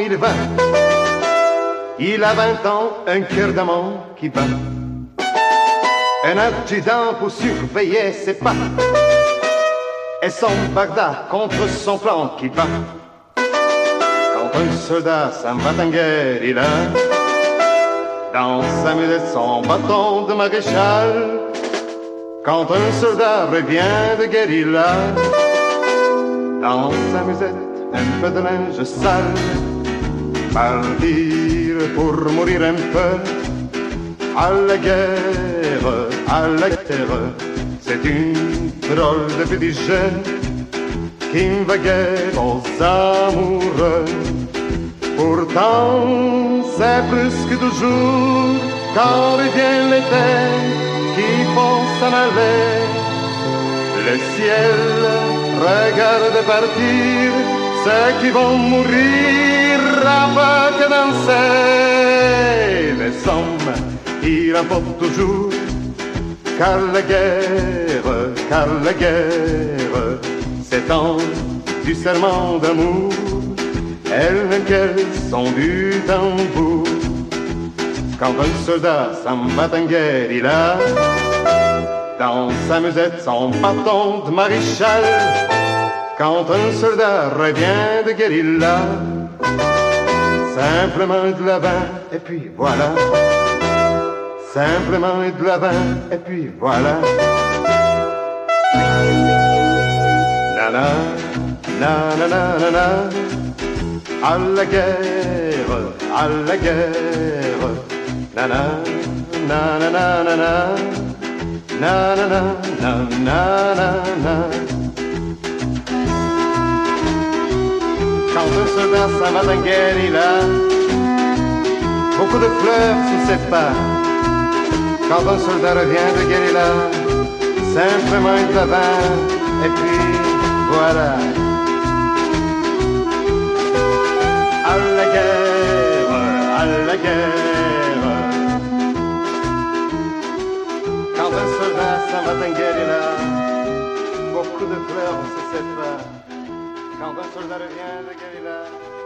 il va. Il a vingt ans, un cœur d'amant qui bat. Un adjudant pour surveiller ses pas. Et son Bagdad contre son plan qui bat. Quand un soldat s'en va en guerre, dans sa musette son bâton de maréchal. Quand un soldat revient de guerre, il a dans sa musette un peu de linge sale, partir pour mourir un peu à la guerre, à la guerre. C'est une drôle de jeune qui va guère aux amoureux. Pourtant, c'est plus que toujours quand vient l'été qui pense s'en aller. Le ciel regarde partir ceux qui vont mourir avec danser. Les hommes, ils rapportent toujours, car la guerre, car la guerre, c'est temps du serment d'amour, elles qu'elles sont du tambour. Quand un soldat s'en va en guerre, il a dans sa musette son bâton de maréchal quand un soldat revient de guérilla, simplement de la vin, et puis voilà. Simplement de la vin, et puis voilà. Nana, nana, nana, nana, à la guerre, à la guerre. Nana, nana, nana, nana, nana, nana. Quand un soldat s'en va d'un guerre, il a beaucoup de fleurs sous ses pas. Quand un soldat revient de guerre, il a simplement une tabac. Et puis voilà. À la guerre, à la guerre. Quand un soldat s'en va d'un guerre, il a beaucoup de fleurs ses pas. Quand un soldat revient de Galilée,